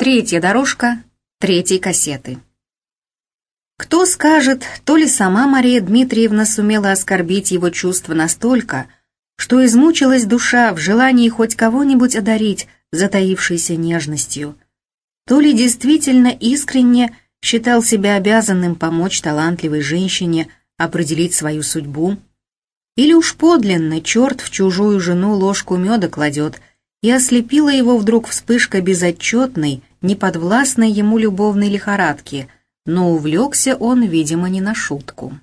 Третья дорожка третьей кассеты. Кто скажет, то ли сама Мария Дмитриевна сумела оскорбить его чувства настолько, что измучилась душа в желании хоть кого-нибудь одарить затаившейся нежностью, то ли действительно искренне считал себя обязанным помочь талантливой женщине определить свою судьбу, или уж подлинно черт в чужую жену ложку меда кладет, и ослепила его вдруг вспышка безотчетной, неподвластной ему любовной лихорадки, но увлекся он, видимо, не на шутку.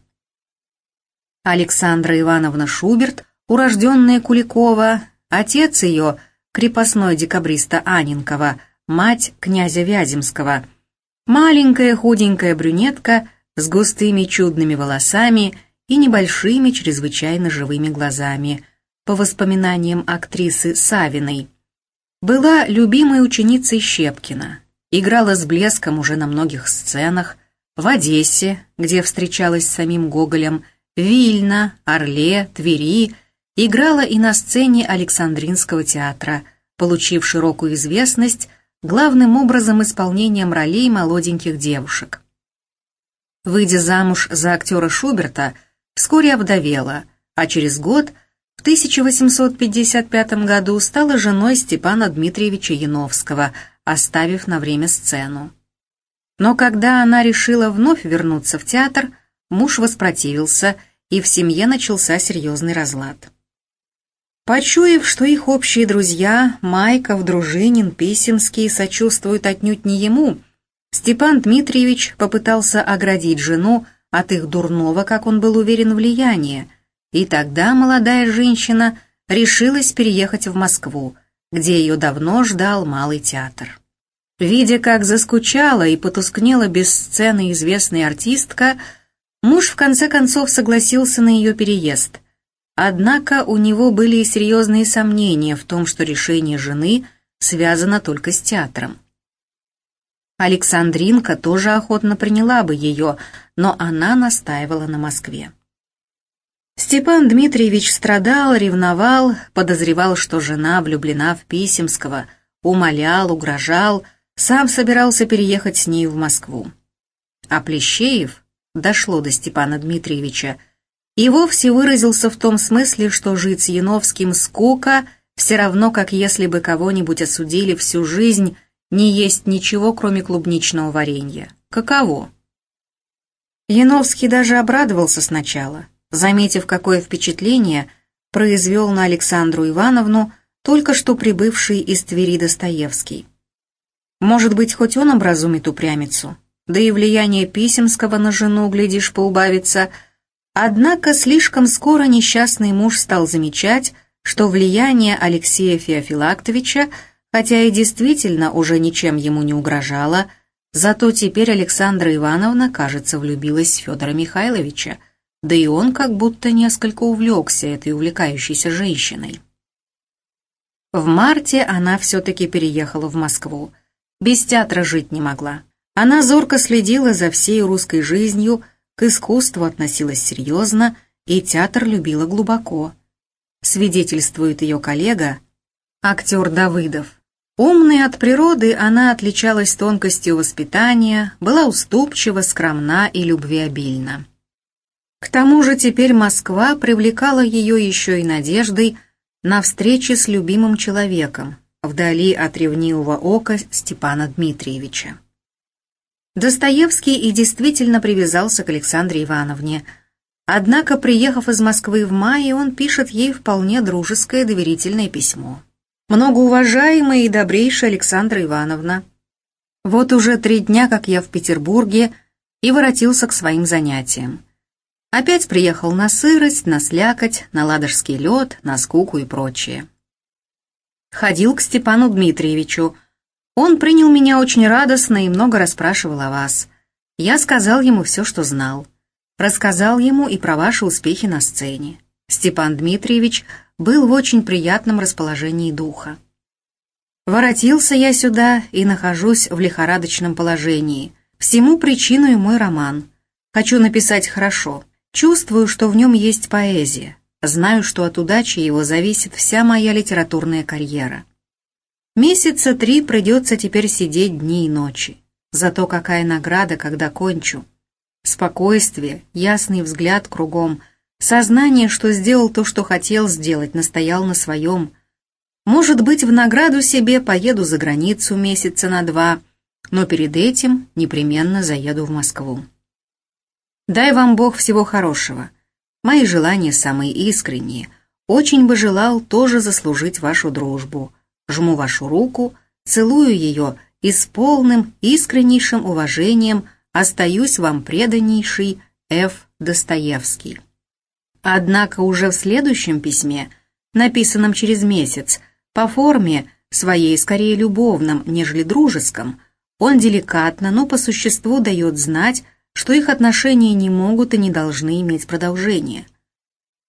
Александра Ивановна Шуберт, урожденная Куликова, отец ее, крепостной декабриста Анинкова, мать князя Вяземского, маленькая худенькая брюнетка с густыми чудными волосами и небольшими чрезвычайно живыми глазами, по воспоминаниям актрисы Савиной, была любимой ученицей Щепкина, играла с блеском уже на многих сценах, в Одессе, где встречалась с самим Гоголем, Вильна, Орле, Твери, играла и на сцене Александринского театра, получив широкую известность главным образом исполнением ролей молоденьких девушек. Выйдя замуж за актера Шуберта, вскоре овдовела, а через год – в 1855 году стала женой Степана Дмитриевича Яновского, оставив на время сцену. Но когда она решила вновь вернуться в театр, муж воспротивился, и в семье начался серьезный разлад. Почуяв, что их общие друзья, Майков, Дружинин, Писемский, сочувствуют отнюдь не ему, Степан Дмитриевич попытался оградить жену от их дурного, как он был уверен, влияния, и тогда молодая женщина решилась переехать в Москву, где ее давно ждал Малый театр. Видя, как заскучала и потускнела без сцены известная артистка, муж в конце концов согласился на ее переезд. Однако у него были и серьезные сомнения в том, что решение жены связано только с театром. Александринка тоже охотно приняла бы ее, но она настаивала на Москве. Степан Дмитриевич страдал, ревновал, подозревал, что жена влюблена в Писемского, умолял, угрожал, сам собирался переехать с ней в Москву. А Плещеев, дошло до Степана Дмитриевича, и вовсе выразился в том смысле, что жить с Яновским скука, все равно, как если бы кого-нибудь осудили всю жизнь, не есть ничего, кроме клубничного варенья. Каково? Яновский даже обрадовался сначала — заметив, какое впечатление произвел на Александру Ивановну только что прибывший из Твери Достоевский. Может быть, хоть он образумит упрямицу, да и влияние Писемского на жену, глядишь, поубавится. Однако слишком скоро несчастный муж стал замечать, что влияние Алексея Феофилактовича, хотя и действительно уже ничем ему не угрожало, зато теперь Александра Ивановна, кажется, влюбилась в Федора Михайловича, да и он как будто несколько увлекся этой увлекающейся женщиной. В марте она все-таки переехала в Москву. Без театра жить не могла. Она зорко следила за всей русской жизнью, к искусству относилась серьезно и театр любила глубоко. Свидетельствует ее коллега, актер Давыдов. Умной от природы она отличалась тонкостью воспитания, была уступчива, скромна и любвеобильна. К тому же теперь Москва привлекала ее еще и надеждой на встречи с любимым человеком, вдали от ревнивого ока Степана Дмитриевича. Достоевский и действительно привязался к Александре Ивановне, однако, приехав из Москвы в мае, он пишет ей вполне дружеское доверительное письмо. «Многоуважаемая и добрейшая Александра Ивановна, вот уже три дня, как я в Петербурге, и воротился к своим занятиям. Опять приехал на сырость, на слякоть, на ладожский лед, на скуку и прочее. Ходил к Степану Дмитриевичу. Он принял меня очень радостно и много расспрашивал о вас. Я сказал ему все, что знал. Рассказал ему и про ваши успехи на сцене. Степан Дмитриевич был в очень приятном расположении духа. Воротился я сюда и нахожусь в лихорадочном положении. Всему причиной мой роман. Хочу написать хорошо. Чувствую, что в нем есть поэзия. Знаю, что от удачи его зависит вся моя литературная карьера. Месяца три придется теперь сидеть дни и ночи. Зато какая награда, когда кончу. Спокойствие, ясный взгляд кругом, сознание, что сделал то, что хотел сделать, настоял на своем. Может быть, в награду себе поеду за границу месяца на два, но перед этим непременно заеду в Москву. Дай вам Бог всего хорошего. Мои желания самые искренние. Очень бы желал тоже заслужить вашу дружбу жму вашу руку, целую ее и с полным, искреннейшим уважением остаюсь вам преданнейший Ф. Достоевский. Однако уже в следующем письме, написанном через месяц, по форме своей скорее любовном, нежели дружеском, он деликатно, но по существу дает знать, что их отношения не могут и не должны иметь продолжения.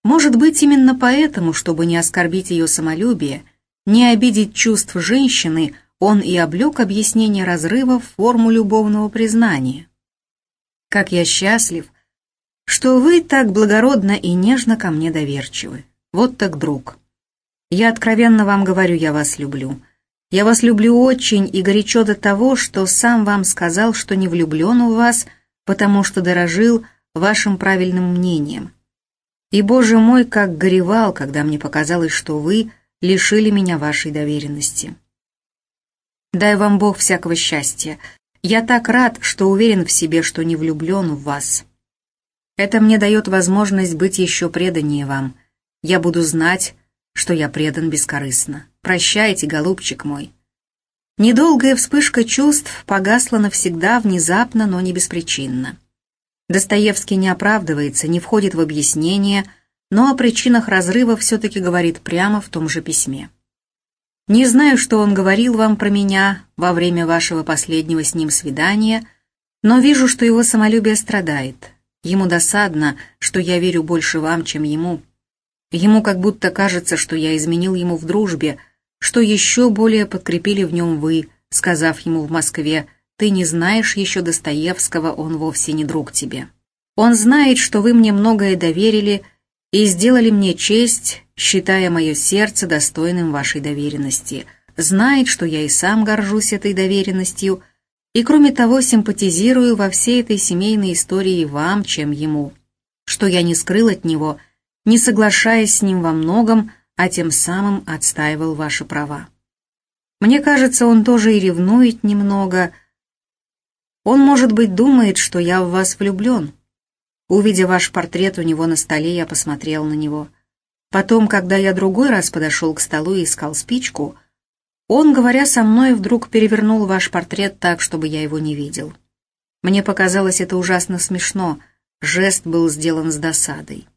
Может быть, именно поэтому, чтобы не оскорбить ее самолюбие, не обидеть чувств женщины, он и облег объяснение разрыва в форму любовного признания. «Как я счастлив, что вы так благородно и нежно ко мне доверчивы. Вот так друг. Я откровенно вам говорю, я вас люблю. Я вас люблю очень и горячо до того, что сам вам сказал, что не влюблен в вас, потому что дорожил вашим правильным мнением. И, Боже мой, как горевал, когда мне показалось, что вы — лишили меня вашей доверенности. Дай вам Бог всякого счастья. Я так рад, что уверен в себе, что не влюблен в вас. Это мне дает возможность быть еще преданнее вам. Я буду знать, что я предан бескорыстно. Прощайте, голубчик мой. Недолгая вспышка чувств погасла навсегда, внезапно, но не беспричинно. Достоевский не оправдывается, не входит в объяснение, но о причинах разрыва все-таки говорит прямо в том же письме. «Не знаю, что он говорил вам про меня во время вашего последнего с ним свидания, но вижу, что его самолюбие страдает. Ему досадно, что я верю больше вам, чем ему. Ему как будто кажется, что я изменил ему в дружбе, что еще более подкрепили в нем вы, сказав ему в Москве, «Ты не знаешь еще Достоевского, он вовсе не друг тебе». Он знает, что вы мне многое доверили, — и сделали мне честь, считая мое сердце достойным вашей доверенности. Знает, что я и сам горжусь этой доверенностью, и кроме того симпатизирую во всей этой семейной истории вам, чем ему, что я не скрыл от него, не соглашаясь с ним во многом, а тем самым отстаивал ваши права. Мне кажется, он тоже и ревнует немного. Он, может быть, думает, что я в вас влюблен, Увидя ваш портрет у него на столе, я посмотрел на него. Потом, когда я другой раз подошел к столу и искал спичку, он, говоря со мной, вдруг перевернул ваш портрет так, чтобы я его не видел. Мне показалось это ужасно смешно, жест был сделан с досадой.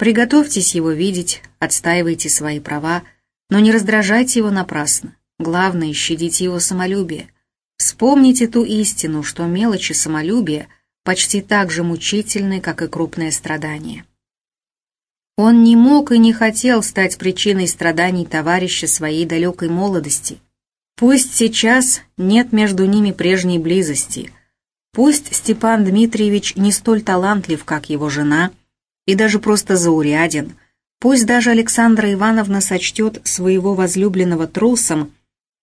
Приготовьтесь его видеть, отстаивайте свои права, но не раздражайте его напрасно. Главное, щадите его самолюбие. Вспомните ту истину, что мелочи самолюбия — почти так же мучительны, как и крупное страдание. Он не мог и не хотел стать причиной страданий товарища своей далекой молодости. Пусть сейчас нет между ними прежней близости, пусть Степан Дмитриевич не столь талантлив, как его жена, и даже просто зауряден, пусть даже Александра Ивановна сочтет своего возлюбленного трусом,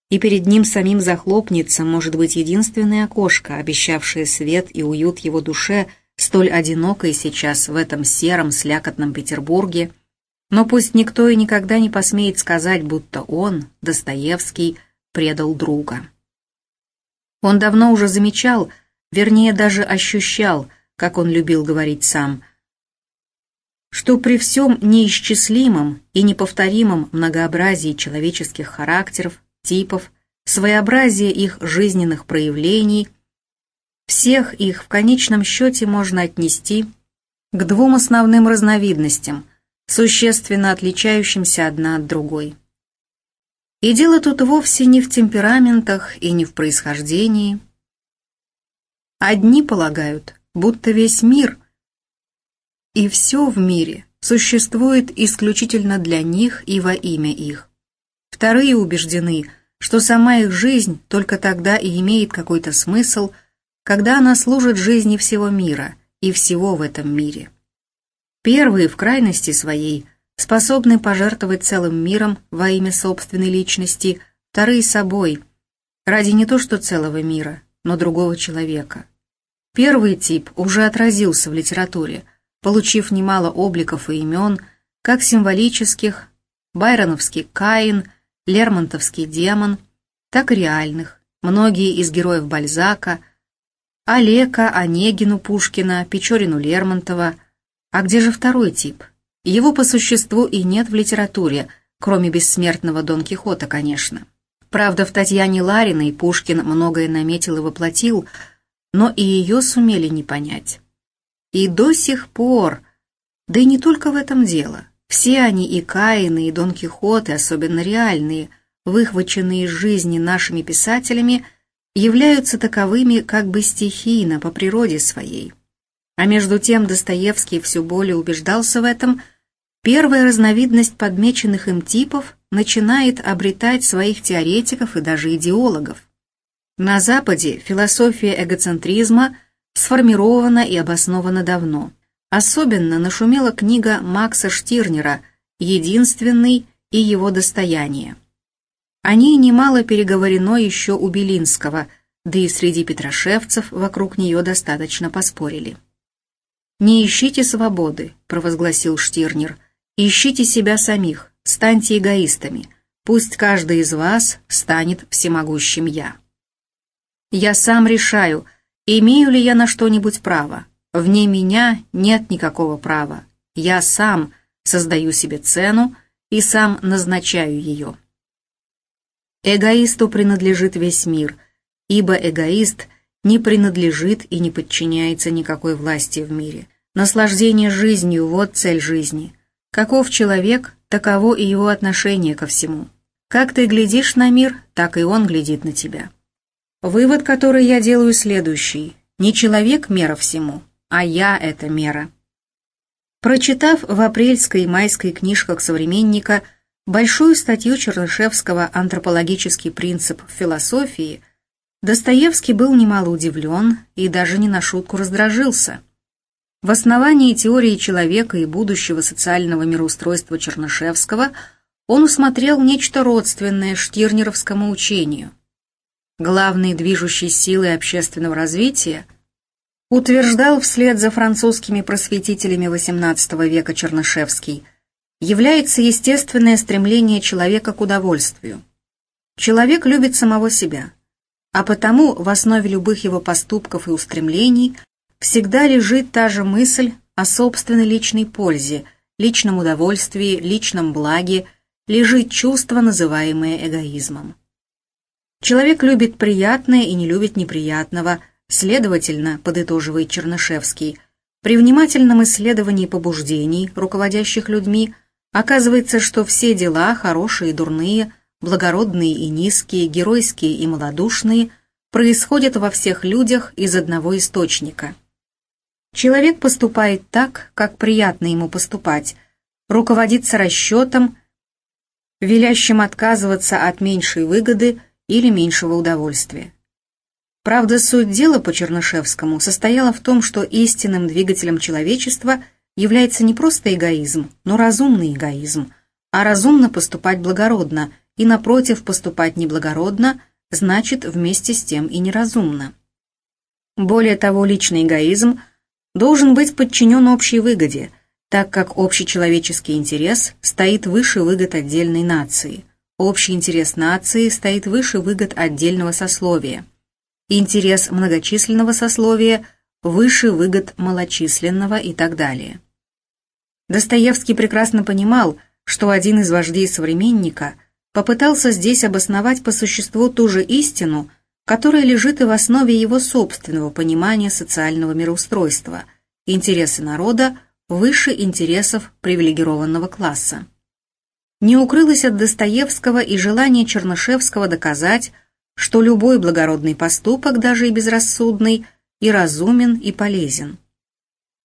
и перед ним самим захлопнется, может быть, единственное окошко, обещавшее свет и уют его душе, столь одинокой сейчас в этом сером, слякотном Петербурге, но пусть никто и никогда не посмеет сказать, будто он, Достоевский, предал друга. Он давно уже замечал, вернее, даже ощущал, как он любил говорить сам, что при всем неисчислимом и неповторимом многообразии человеческих характеров, типов, своеобразие их жизненных проявлений, всех их в конечном счете можно отнести к двум основным разновидностям, существенно отличающимся одна от другой. И дело тут вовсе не в темпераментах и не в происхождении. Одни полагают, будто весь мир и все в мире существует исключительно для них и во имя их. Вторые убеждены, что сама их жизнь только тогда и имеет какой-то смысл, когда она служит жизни всего мира и всего в этом мире. Первые в крайности своей способны пожертвовать целым миром во имя собственной личности, вторые собой, ради не то что целого мира, но другого человека. Первый тип уже отразился в литературе, получив немало обликов и имен, как символических, байроновский Каин, лермонтовский демон, так и реальных, многие из героев Бальзака, Олега, Онегину Пушкина, Печорину Лермонтова. А где же второй тип? Его по существу и нет в литературе, кроме бессмертного Дон Кихота, конечно. Правда, в Татьяне Лариной Пушкин многое наметил и воплотил, но и ее сумели не понять. И до сих пор, да и не только в этом дело, все они и Каины, и Дон Кихоты, особенно реальные, выхваченные из жизни нашими писателями, являются таковыми как бы стихийно, по природе своей. А между тем Достоевский все более убеждался в этом – Первая разновидность подмеченных им типов начинает обретать своих теоретиков и даже идеологов. На Западе философия эгоцентризма сформирована и обоснована давно. Особенно нашумела книга Макса Штирнера «Единственный и его достояние». О ней немало переговорено еще у Белинского, да и среди петрошевцев вокруг нее достаточно поспорили. «Не ищите свободы», — провозгласил Штирнер, — Ищите себя самих, станьте эгоистами. Пусть каждый из вас станет всемогущим «я». Я сам решаю, имею ли я на что-нибудь право. Вне меня нет никакого права. Я сам создаю себе цену и сам назначаю ее. Эгоисту принадлежит весь мир, ибо эгоист не принадлежит и не подчиняется никакой власти в мире. Наслаждение жизнью – вот цель жизни. Каков человек, таково и его отношение ко всему. Как ты глядишь на мир, так и он глядит на тебя. Вывод, который я делаю, следующий. Не человек мера всему, а я — это мера. Прочитав в апрельской и майской книжках современника большую статью Чернышевского «Антропологический принцип в философии», Достоевский был немало удивлен и даже не на шутку раздражился – в основании теории человека и будущего социального мироустройства Чернышевского он усмотрел нечто родственное штирнеровскому учению. Главной движущей силой общественного развития утверждал вслед за французскими просветителями XVIII века Чернышевский, является естественное стремление человека к удовольствию. Человек любит самого себя, а потому в основе любых его поступков и устремлений всегда лежит та же мысль о собственной личной пользе, личном удовольствии, личном благе, лежит чувство, называемое эгоизмом. Человек любит приятное и не любит неприятного, следовательно, подытоживает Чернышевский, при внимательном исследовании побуждений, руководящих людьми, оказывается, что все дела, хорошие и дурные, благородные и низкие, геройские и малодушные, происходят во всех людях из одного источника – Человек поступает так, как приятно ему поступать, руководится расчетом, велящим отказываться от меньшей выгоды или меньшего удовольствия. Правда, суть дела по Чернышевскому состояла в том, что истинным двигателем человечества является не просто эгоизм, но разумный эгоизм, а разумно поступать благородно и, напротив, поступать неблагородно значит вместе с тем и неразумно. Более того, личный эгоизм – должен быть подчинен общей выгоде, так как общечеловеческий интерес стоит выше выгод отдельной нации, общий интерес нации стоит выше выгод отдельного сословия, интерес многочисленного сословия выше выгод малочисленного и так далее. Достоевский прекрасно понимал, что один из вождей современника попытался здесь обосновать по существу ту же истину, которая лежит и в основе его собственного понимания социального мироустройства, интересы народа выше интересов привилегированного класса. Не укрылось от Достоевского и желание Чернышевского доказать, что любой благородный поступок, даже и безрассудный, и разумен, и полезен.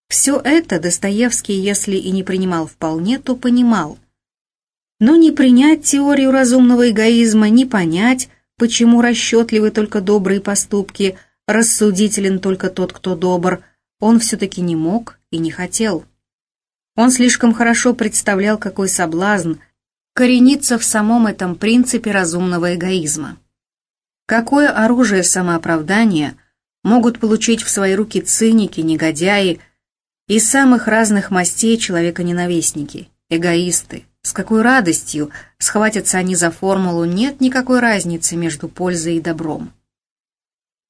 Все это Достоевский, если и не принимал вполне, то понимал. Но не принять теорию разумного эгоизма, не понять, почему расчетливы только добрые поступки, рассудителен только тот, кто добр, он все-таки не мог и не хотел. Он слишком хорошо представлял, какой соблазн, коренится в самом этом принципе разумного эгоизма. Какое оружие самооправдания могут получить в свои руки циники, негодяи и самых разных мастей человека-ненавистники, эгоисты, с какой радостью схватятся они за формулу «нет никакой разницы между пользой и добром».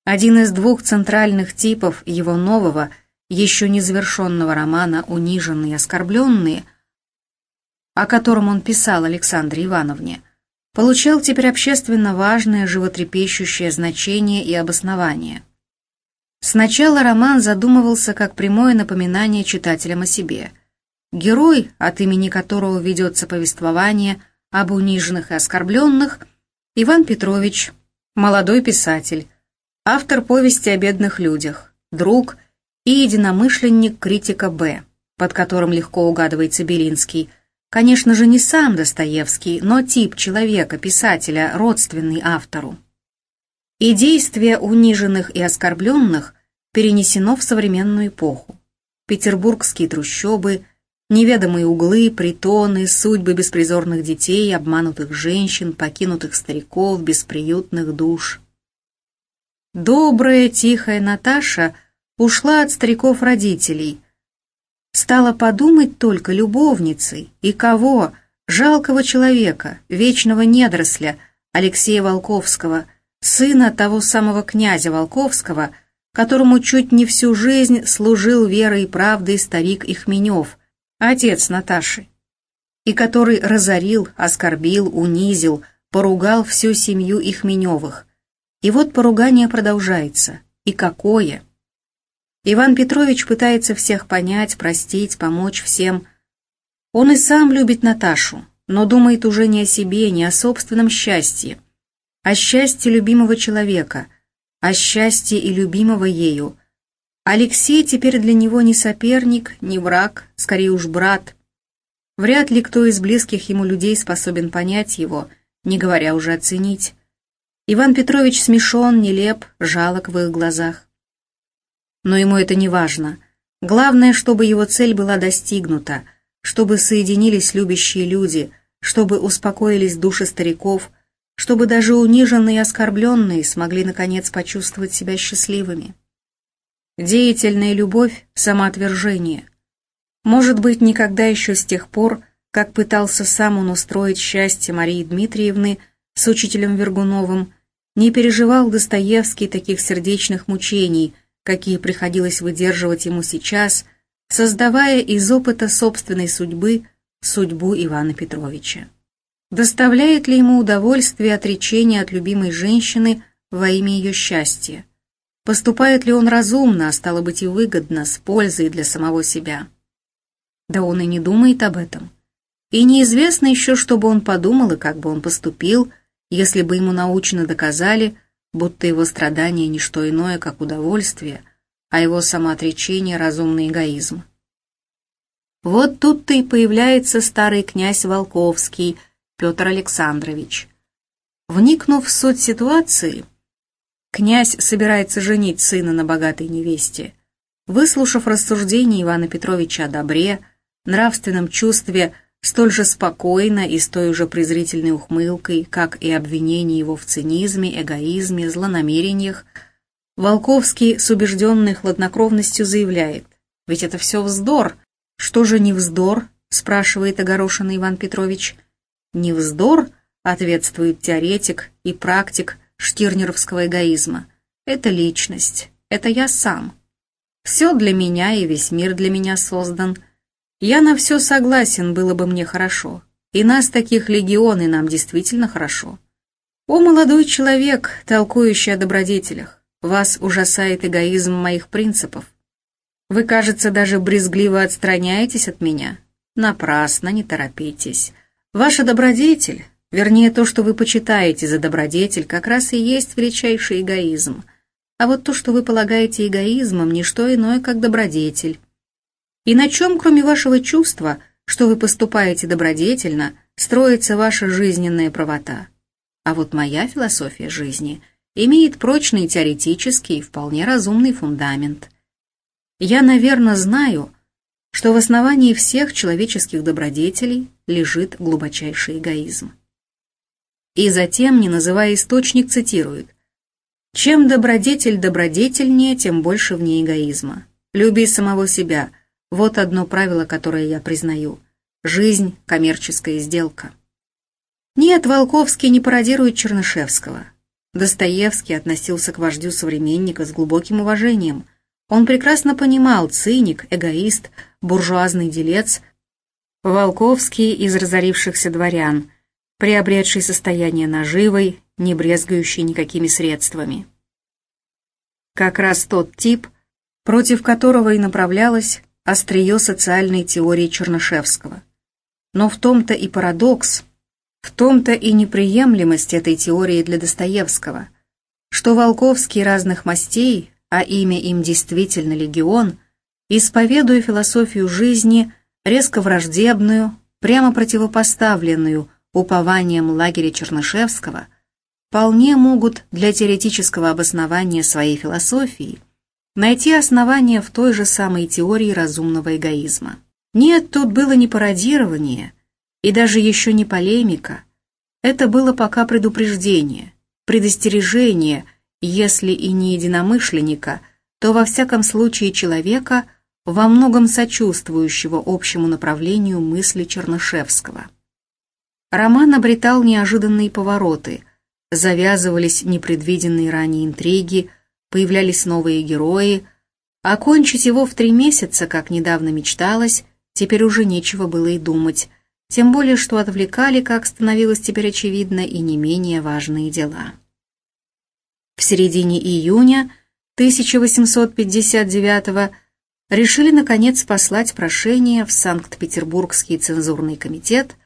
Один из двух центральных типов его нового, еще не завершенного романа «Униженные и оскорбленные», о котором он писал Александре Ивановне, получал теперь общественно важное животрепещущее значение и обоснование. Сначала роман задумывался как прямое напоминание читателям о себе – Герой, от имени которого ведется повествование об униженных и оскорбленных, Иван Петрович, молодой писатель, автор повести о бедных людях, друг и единомышленник критика Б, под которым легко угадывается Белинский, конечно же не сам Достоевский, но тип человека, писателя, родственный автору. И действие униженных и оскорбленных перенесено в современную эпоху. Петербургские трущобы – неведомые углы, притоны, судьбы беспризорных детей, обманутых женщин, покинутых стариков, бесприютных душ. Добрая, тихая Наташа ушла от стариков родителей. Стала подумать только любовницей. И кого? Жалкого человека, вечного недоросля, Алексея Волковского, сына того самого князя Волковского, которому чуть не всю жизнь служил верой и правдой старик Ихменев – отец Наташи, и который разорил, оскорбил, унизил, поругал всю семью Ихменевых. И вот поругание продолжается. И какое! Иван Петрович пытается всех понять, простить, помочь всем. Он и сам любит Наташу, но думает уже не о себе, не о собственном счастье, о счастье любимого человека, о счастье и любимого ею, Алексей теперь для него не соперник, не враг, скорее уж брат. Вряд ли кто из близких ему людей способен понять его, не говоря уже оценить. Иван Петрович смешон, нелеп, жалок в их глазах. Но ему это не важно. Главное, чтобы его цель была достигнута, чтобы соединились любящие люди, чтобы успокоились души стариков, чтобы даже униженные и оскорбленные смогли наконец почувствовать себя счастливыми. Деятельная любовь, самоотвержение. Может быть, никогда еще с тех пор, как пытался сам он устроить счастье Марии Дмитриевны с учителем Вергуновым, не переживал Достоевский таких сердечных мучений, какие приходилось выдерживать ему сейчас, создавая из опыта собственной судьбы судьбу Ивана Петровича. Доставляет ли ему удовольствие отречение от любимой женщины во имя ее счастья? Поступает ли он разумно, а стало быть и выгодно, с пользой для самого себя? Да он и не думает об этом. И неизвестно еще, что бы он подумал и как бы он поступил, если бы ему научно доказали, будто его страдания не что иное, как удовольствие, а его самоотречение — разумный эгоизм. Вот тут-то и появляется старый князь Волковский, Петр Александрович. Вникнув в суть ситуации, Князь собирается женить сына на богатой невесте. Выслушав рассуждения Ивана Петровича о добре, нравственном чувстве, столь же спокойно и с той же презрительной ухмылкой, как и обвинение его в цинизме, эгоизме, злонамерениях, Волковский с убежденной хладнокровностью заявляет, «Ведь это все вздор». «Что же не вздор?» — спрашивает огорошенный Иван Петрович. «Не вздор?» — ответствует теоретик и практик штирнеровского эгоизма. Это личность, это я сам. Все для меня и весь мир для меня создан. Я на все согласен, было бы мне хорошо. И нас таких легион, и нам действительно хорошо. О, молодой человек, толкующий о добродетелях, вас ужасает эгоизм моих принципов. Вы, кажется, даже брезгливо отстраняетесь от меня. Напрасно, не торопитесь. Ваша добродетель, Вернее, то, что вы почитаете за добродетель, как раз и есть величайший эгоизм. А вот то, что вы полагаете эгоизмом, не что иное, как добродетель. И на чем, кроме вашего чувства, что вы поступаете добродетельно, строится ваша жизненная правота? А вот моя философия жизни имеет прочный теоретический и вполне разумный фундамент. Я, наверное, знаю, что в основании всех человеческих добродетелей лежит глубочайший эгоизм. И затем, не называя источник, цитирует «Чем добродетель добродетельнее, тем больше в ней эгоизма. Люби самого себя. Вот одно правило, которое я признаю. Жизнь – коммерческая сделка». Нет, Волковский не пародирует Чернышевского. Достоевский относился к вождю современника с глубоким уважением. Он прекрасно понимал, циник, эгоист, буржуазный делец, Волковский из разорившихся дворян, приобретший состояние наживой, не брезгающий никакими средствами. Как раз тот тип, против которого и направлялось острие социальной теории Чернышевского. Но в том-то и парадокс – в том-то и неприемлемость этой теории для Достоевского, что Волковский разных мастей, а имя им действительно легион, исповедуя философию жизни, резко враждебную, прямо противопоставленную упованием лагеря Чернышевского, вполне могут для теоретического обоснования своей философии найти основания в той же самой теории разумного эгоизма. Нет, тут было не пародирование – и даже еще не полемика. Это было пока предупреждение, предостережение, если и не единомышленника, то во всяком случае человека, во многом сочувствующего общему направлению мысли Чернышевского. Роман обретал неожиданные повороты, завязывались непредвиденные ранее интриги, появлялись новые герои. Окончить его в три месяца, как недавно мечталось, теперь уже нечего было и думать – тем более что отвлекали, как становилось теперь очевидно, и не менее важные дела. В середине июня 1859 решили наконец послать прошение в Санкт-Петербургский цензурный комитет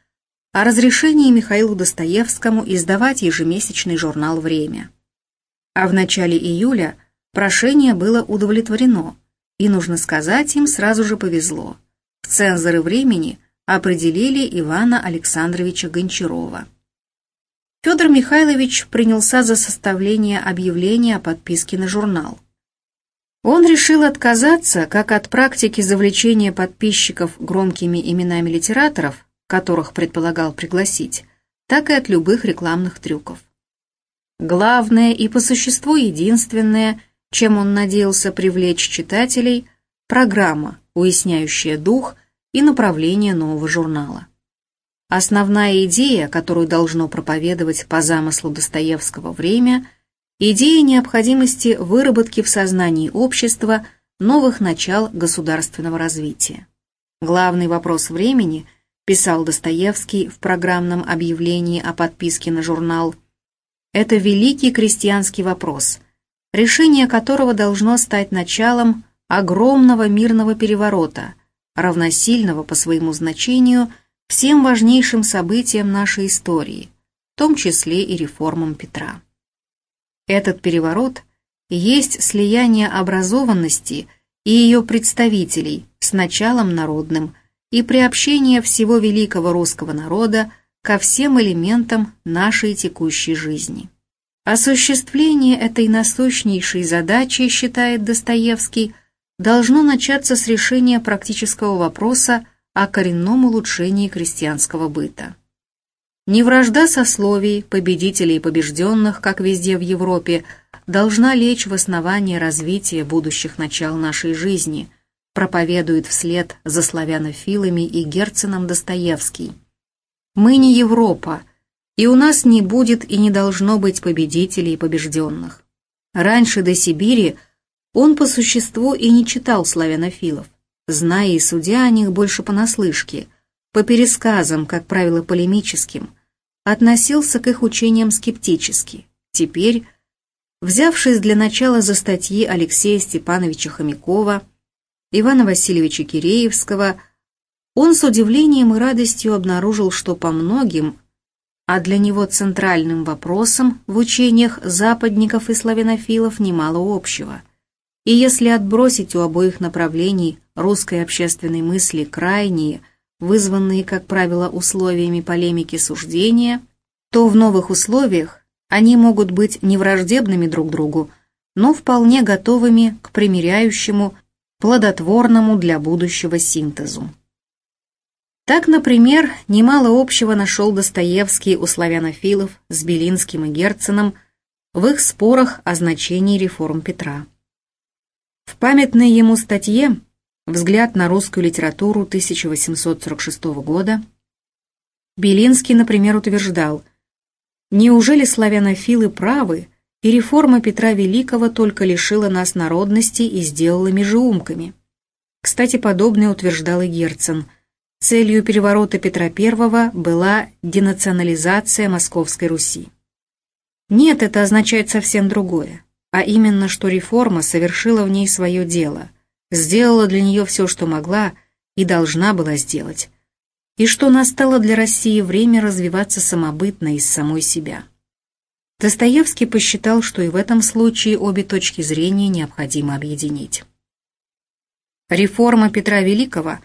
о разрешении Михаилу Достоевскому издавать ежемесячный журнал «Время». А в начале июля прошение было удовлетворено, и, нужно сказать, им сразу же повезло. В цензоры «Времени» определили Ивана Александровича Гончарова. Федор Михайлович принялся за составление объявления о подписке на журнал. Он решил отказаться как от практики завлечения подписчиков громкими именами литераторов, которых предполагал пригласить, так и от любых рекламных трюков. Главное и по существу единственное, чем он надеялся привлечь читателей, программа, уясняющая дух – и направление нового журнала. Основная идея, которую должно проповедовать по замыслу Достоевского время, идея необходимости выработки в сознании общества новых начал государственного развития. Главный вопрос времени, писал Достоевский в программном объявлении о подписке на журнал, это великий крестьянский вопрос, решение которого должно стать началом огромного мирного переворота – равносильного по своему значению всем важнейшим событиям нашей истории, в том числе и реформам Петра. Этот переворот есть слияние образованности и ее представителей с началом народным и приобщение всего великого русского народа ко всем элементам нашей текущей жизни. Осуществление этой насущнейшей задачи, считает Достоевский, – должно начаться с решения практического вопроса о коренном улучшении крестьянского быта. Не вражда сословий, победителей и побежденных, как везде в Европе, должна лечь в основание развития будущих начал нашей жизни, проповедует вслед за славянофилами и Герценом Достоевский. Мы не Европа, и у нас не будет и не должно быть победителей и побежденных. Раньше до Сибири он по существу и не читал славянофилов, зная и судя о них больше понаслышке, по пересказам, как правило, полемическим, относился к их учениям скептически. Теперь, взявшись для начала за статьи Алексея Степановича Хомякова, Ивана Васильевича Киреевского, он с удивлением и радостью обнаружил, что по многим, а для него центральным вопросам в учениях западников и славянофилов немало общего – и если отбросить у обоих направлений русской общественной мысли крайние, вызванные, как правило, условиями полемики суждения, то в новых условиях они могут быть не враждебными друг другу, но вполне готовыми к примиряющему плодотворному для будущего синтезу. Так, например, немало общего нашел Достоевский у славянофилов с Белинским и Герценом в их спорах о значении реформ Петра. В памятной ему статье «Взгляд на русскую литературу 1846 года» Белинский, например, утверждал, «Неужели славянофилы правы, и реформа Петра Великого только лишила нас народности и сделала межеумками?» Кстати, подобное утверждал и Герцен. Целью переворота Петра I была денационализация Московской Руси. Нет, это означает совсем другое, а именно, что реформа совершила в ней свое дело, сделала для нее все, что могла и должна была сделать, и что настало для России время развиваться самобытно из самой себя. Достоевский посчитал, что и в этом случае обе точки зрения необходимо объединить. Реформа Петра Великого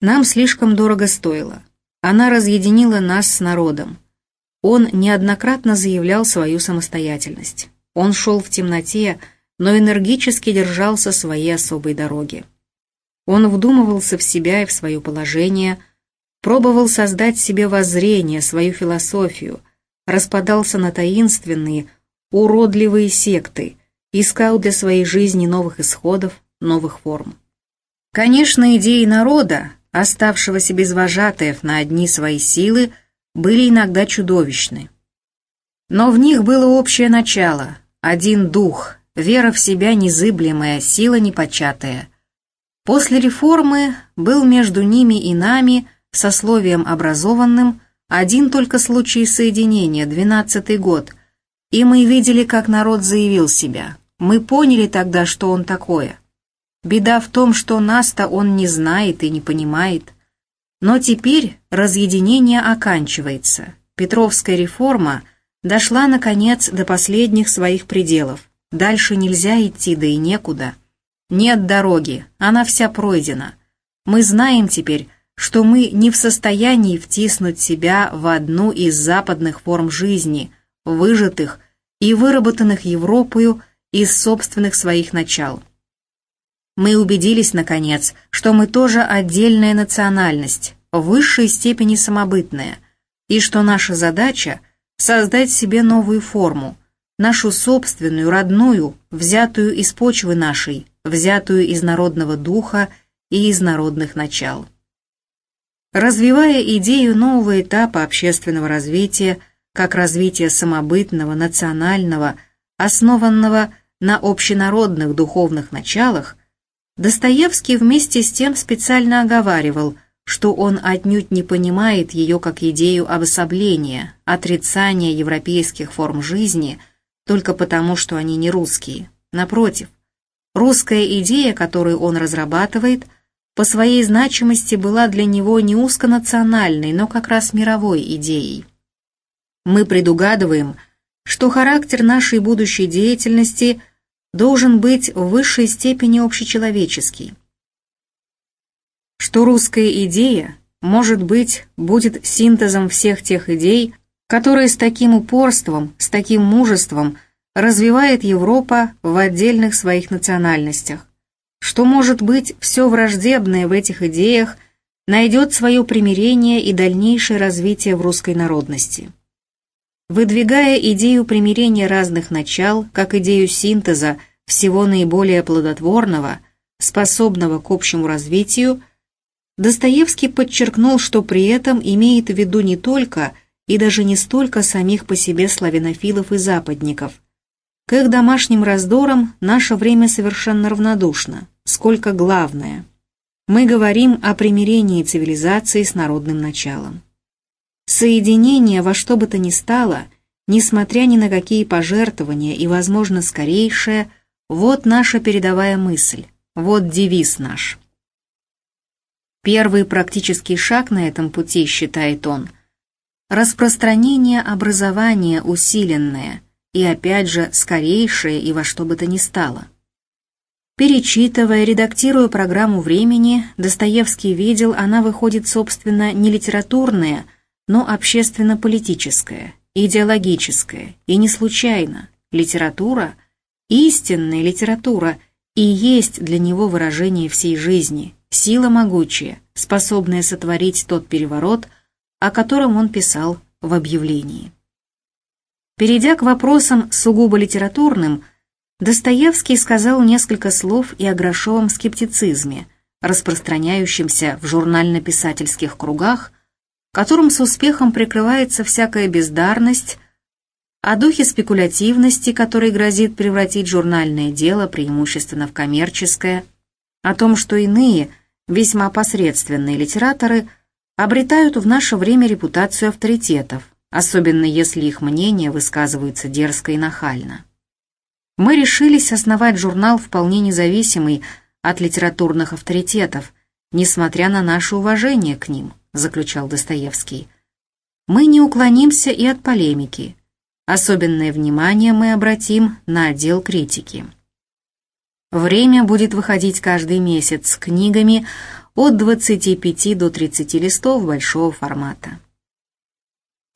нам слишком дорого стоила. Она разъединила нас с народом. Он неоднократно заявлял свою самостоятельность. Он шел в темноте, но энергически держался своей особой дороги. Он вдумывался в себя и в свое положение, пробовал создать себе воззрение, свою философию, распадался на таинственные, уродливые секты, искал для своей жизни новых исходов, новых форм. Конечно, идеи народа, оставшегося без вожатаев на одни свои силы, были иногда чудовищны. Но в них было общее начало, один дух, вера в себя незыблемая, сила непочатая. После реформы был между ними и нами, сословием образованным, один только случай соединения, двенадцатый год, и мы видели, как народ заявил себя. Мы поняли тогда, что он такое. Беда в том, что нас-то он не знает и не понимает. Но теперь разъединение оканчивается. Петровская реформа дошла, наконец, до последних своих пределов. Дальше нельзя идти, да и некуда. Нет дороги, она вся пройдена. Мы знаем теперь, что мы не в состоянии втиснуть себя в одну из западных форм жизни, выжатых и выработанных Европою из собственных своих начал. Мы убедились, наконец, что мы тоже отдельная национальность, в высшей степени самобытная, и что наша задача – создать себе новую форму, нашу собственную, родную, взятую из почвы нашей, взятую из народного духа и из народных начал. Развивая идею нового этапа общественного развития, как развитие самобытного, национального, основанного на общенародных духовных началах, Достоевский вместе с тем специально оговаривал, что он отнюдь не понимает ее как идею обособления, отрицания европейских форм жизни – только потому, что они не русские. Напротив, русская идея, которую он разрабатывает, по своей значимости была для него не узконациональной, но как раз мировой идеей. Мы предугадываем, что характер нашей будущей деятельности должен быть в высшей степени общечеловеческий. Что русская идея, может быть, будет синтезом всех тех идей, которые с таким упорством, с таким мужеством развивает Европа в отдельных своих национальностях, что, может быть, все враждебное в этих идеях найдет свое примирение и дальнейшее развитие в русской народности. Выдвигая идею примирения разных начал, как идею синтеза всего наиболее плодотворного, способного к общему развитию, Достоевский подчеркнул, что при этом имеет в виду не только – и даже не столько самих по себе славянофилов и западников. К их домашним раздорам наше время совершенно равнодушно, сколько главное. Мы говорим о примирении цивилизации с народным началом. Соединение во что бы то ни стало, несмотря ни на какие пожертвования и, возможно, скорейшее, вот наша передовая мысль, вот девиз наш. Первый практический шаг на этом пути, считает он – Распространение образования усиленное и опять же скорейшее и во что бы то ни стало. Перечитывая, редактируя программу времени, Достоевский видел, она выходит, собственно, не литературная, но общественно-политическая, идеологическая, и не случайно. Литература, истинная литература, и есть для него выражение всей жизни, сила могучая, способная сотворить тот переворот, о котором он писал в объявлении. Перейдя к вопросам сугубо литературным, Достоевский сказал несколько слов и о грошовом скептицизме, распространяющемся в журнально-писательских кругах, которым с успехом прикрывается всякая бездарность, о духе спекулятивности, который грозит превратить журнальное дело преимущественно в коммерческое, о том, что иные, весьма посредственные литераторы обретают в наше время репутацию авторитетов, особенно если их мнения высказываются дерзко и нахально. Мы решились основать журнал вполне независимый от литературных авторитетов, несмотря на наше уважение к ним, заключал Достоевский. Мы не уклонимся и от полемики, Особенное внимание мы обратим на отдел критики. Время будет выходить каждый месяц с книгами от 25 до 30 листов большого формата.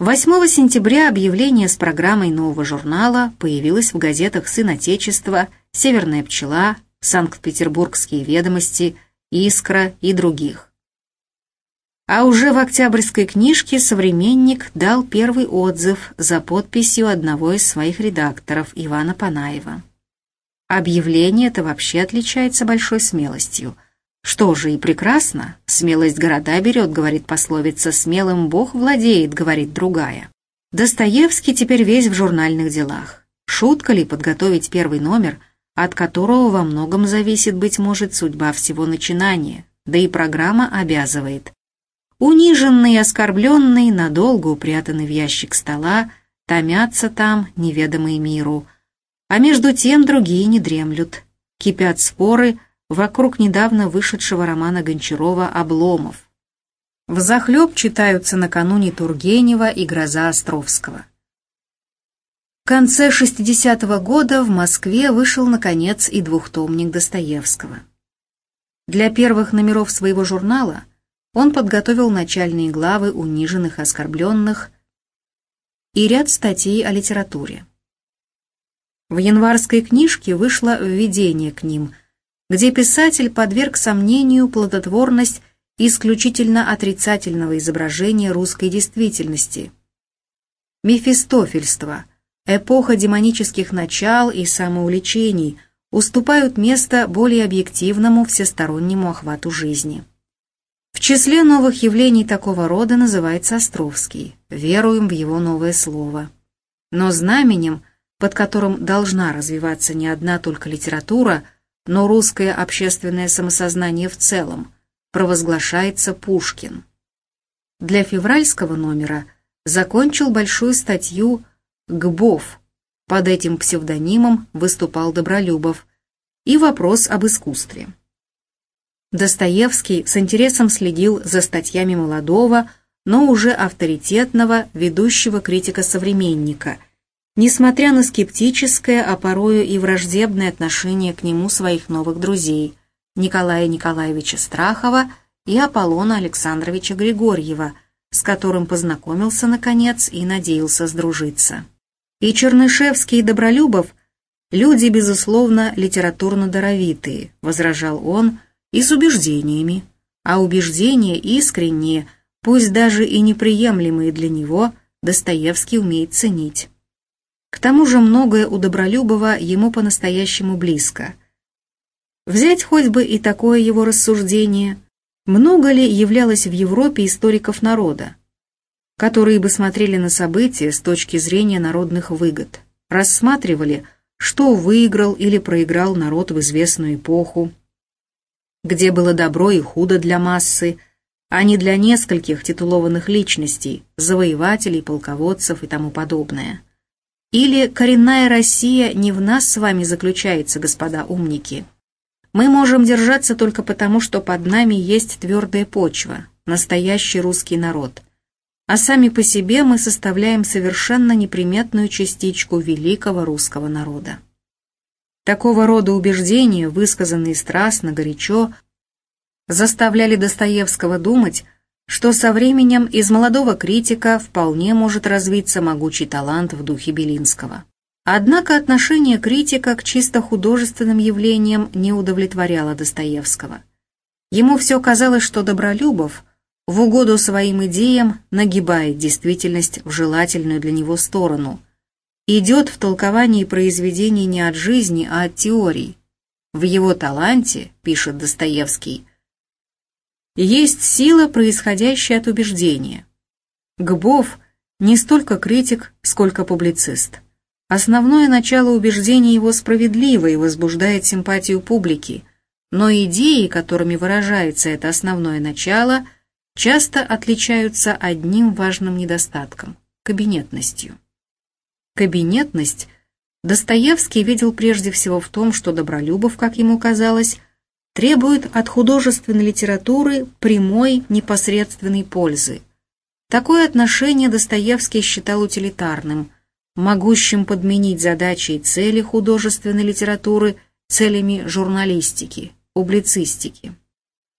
8 сентября объявление с программой нового журнала появилось в газетах «Сын Отечества», «Северная пчела», «Санкт-Петербургские ведомости», «Искра» и других. А уже в октябрьской книжке «Современник» дал первый отзыв за подписью одного из своих редакторов Ивана Панаева. Объявление это вообще отличается большой смелостью. Что же и прекрасно, смелость города берет, говорит пословица, смелым Бог владеет, говорит другая. Достоевский теперь весь в журнальных делах. Шутка ли подготовить первый номер, от которого во многом зависит, быть может, судьба всего начинания, да и программа обязывает униженный и оскорбленный, надолго упрятаны в ящик стола, томятся там, неведомые миру. А между тем другие не дремлют. Кипят споры вокруг недавно вышедшего романа Гончарова «Обломов». Взахлеб читаются накануне Тургенева и «Гроза Островского». В конце 60-го года в Москве вышел, наконец, и двухтомник Достоевского. Для первых номеров своего журнала – он подготовил начальные главы униженных, оскорбленных и ряд статей о литературе. В январской книжке вышло введение к ним, где писатель подверг сомнению плодотворность исключительно отрицательного изображения русской действительности. Мефистофельство, эпоха демонических начал и самоуличений уступают место более объективному всестороннему охвату жизни. В числе новых явлений такого рода называется Островский. Веруем в его новое слово. Но знаменем, под которым должна развиваться не одна только литература, но русское общественное самосознание в целом, провозглашается Пушкин. Для февральского номера закончил большую статью «Гбов». Под этим псевдонимом выступал Добролюбов. И вопрос об искусстве. Достоевский с интересом следил за статьями молодого, но уже авторитетного ведущего критика-современника, несмотря на скептическое, а порою и враждебное отношение к нему своих новых друзей Николая Николаевича Страхова и Аполлона Александровича Григорьева, с которым познакомился, наконец, и надеялся сдружиться. И Чернышевский и Добролюбов – люди, безусловно, литературно даровитые, возражал он, и с убеждениями, а убеждения искренние, пусть даже и неприемлемые для него, Достоевский умеет ценить. К тому же многое у Добролюбова ему по-настоящему близко. Взять хоть бы и такое его рассуждение, много ли являлось в Европе историков народа, которые бы смотрели на события с точки зрения народных выгод, рассматривали, что выиграл или проиграл народ в известную эпоху, где было добро и худо для массы, а не для нескольких титулованных личностей, завоевателей, полководцев и тому подобное. Или коренная Россия не в нас с вами заключается, господа умники. Мы можем держаться только потому, что под нами есть твердая почва, настоящий русский народ. А сами по себе мы составляем совершенно неприметную частичку великого русского народа. Такого рода убеждения, высказанные страстно, горячо, заставляли Достоевского думать, что со временем из молодого критика вполне может развиться могучий талант в духе Белинского. Однако отношение критика к чисто художественным явлениям не удовлетворяло Достоевского. Ему все казалось, что Добролюбов в угоду своим идеям нагибает действительность в желательную для него сторону, идет в толковании произведений не от жизни, а от теорий. В его таланте, пишет Достоевский, есть сила, происходящая от убеждения. Гбов не столько критик, сколько публицист. Основное начало убеждения его справедливо и возбуждает симпатию публики, но идеи, которыми выражается это основное начало, часто отличаются одним важным недостатком – кабинетностью. Кабинетность Достоевский видел прежде всего в том, что Добролюбов, как ему казалось, требует от художественной литературы прямой, непосредственной пользы. Такое отношение Достоевский считал утилитарным, могущим подменить задачи и цели художественной литературы целями журналистики, публицистики.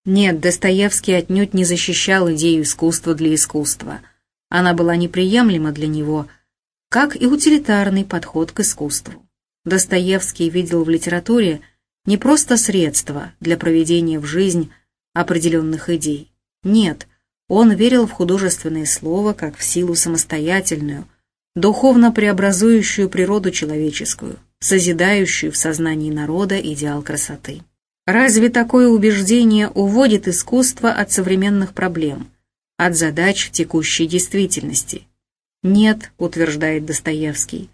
Нет, Достоевский отнюдь не защищал идею искусства для искусства. Она была неприемлема для него, как и утилитарный подход к искусству. Достоевский видел в литературе не просто средство для проведения в жизнь определенных идей. Нет, он верил в художественное слово как в силу самостоятельную, духовно преобразующую природу человеческую, созидающую в сознании народа идеал красоты. Разве такое убеждение уводит искусство от современных проблем, от задач текущей действительности? Нет, утверждает Достоевский,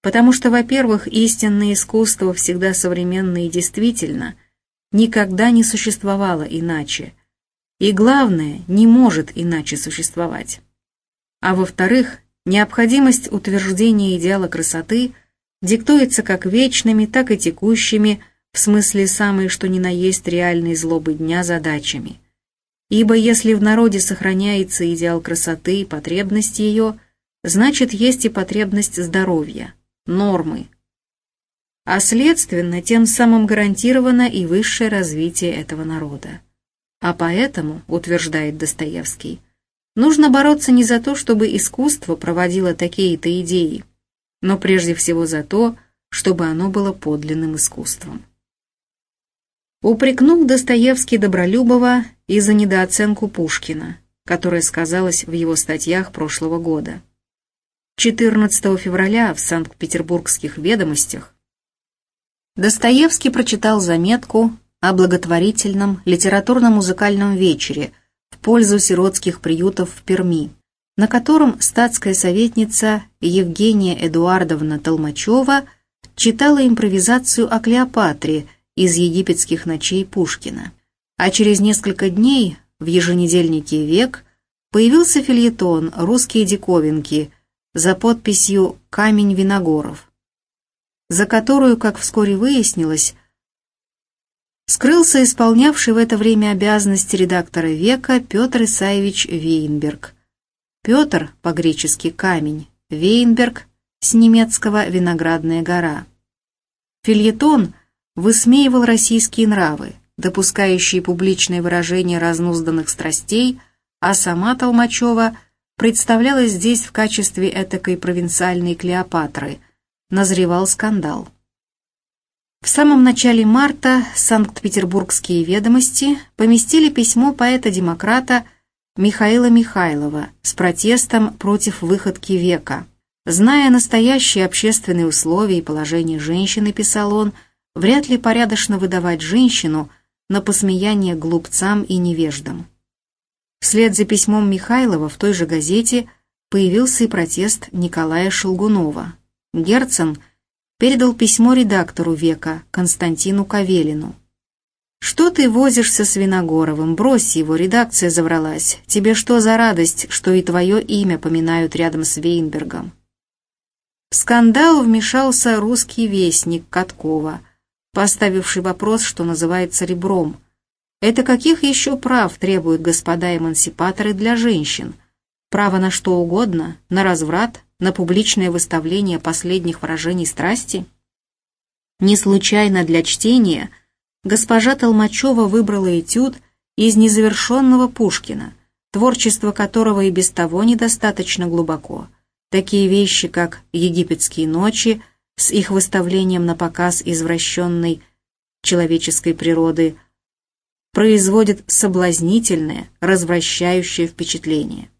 потому что, во-первых, истинное искусство всегда современно и действительно, никогда не существовало иначе, и, главное, не может иначе существовать. А во-вторых, Необходимость утверждения идеала красоты диктуется как вечными, так и текущими, в смысле самой что ни на есть реальной злобы дня задачами. Ибо если в народе сохраняется идеал красоты и потребность ее, значит есть и потребность здоровья, нормы. А следственно, тем самым гарантировано и высшее развитие этого народа. А поэтому, утверждает Достоевский, Нужно бороться не за то, чтобы искусство проводило такие-то идеи, но прежде всего за то, чтобы оно было подлинным искусством. Упрекнул Достоевский Добролюбова и за недооценку Пушкина, которая сказалась в его статьях прошлого года. 14 февраля в Санкт-Петербургских ведомостях Достоевский прочитал заметку о благотворительном литературно-музыкальном вечере – в пользу сиротских приютов в Перми, на котором статская советница Евгения Эдуардовна Толмачева читала импровизацию о Клеопатре из египетских ночей Пушкина. А через несколько дней в еженедельнике «Век» появился фильетон «Русские диковинки» за подписью «Камень Виногоров», за которую, как вскоре выяснилось, скрылся исполнявший в это время обязанности редактора «Века» Петр Исаевич Вейнберг. Петр, по-гречески «камень», Вейнберг, с немецкого «виноградная гора». Фильетон высмеивал российские нравы, допускающие публичное выражение разнузданных страстей, а сама Толмачева представлялась здесь в качестве этакой провинциальной Клеопатры. Назревал скандал. В самом начале марта Санкт-Петербургские ведомости поместили письмо поэта-демократа Михаила Михайлова с протестом против выходки века. Зная настоящие общественные условия и положение женщины, писал он, вряд ли порядочно выдавать женщину на посмеяние глупцам и невеждам. Вслед за письмом Михайлова в той же газете появился и протест Николая Шелгунова. Герцен – передал письмо редактору «Века» Константину Кавелину. «Что ты возишься с Виногоровым? Брось его, редакция завралась. Тебе что за радость, что и твое имя поминают рядом с Вейнбергом?» В скандал вмешался русский вестник Каткова, поставивший вопрос, что называется ребром. Это каких еще прав требуют господа эмансипаторы для женщин? Право на что угодно, на разврат, на публичное выставление последних выражений страсти? Не случайно для чтения госпожа Толмачева выбрала этюд из незавершенного Пушкина, творчество которого и без того недостаточно глубоко. Такие вещи, как «Египетские ночи», с их выставлением на показ извращенной человеческой природы, производит соблазнительное, развращающее впечатление.